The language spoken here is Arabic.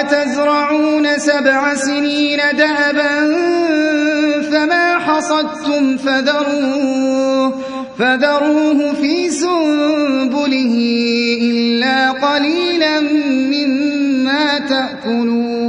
قال تزرعون سبع سنين دأبا فما حصدتم فذروه, فذروه في سنبله إلا قليلا مما تأكلون.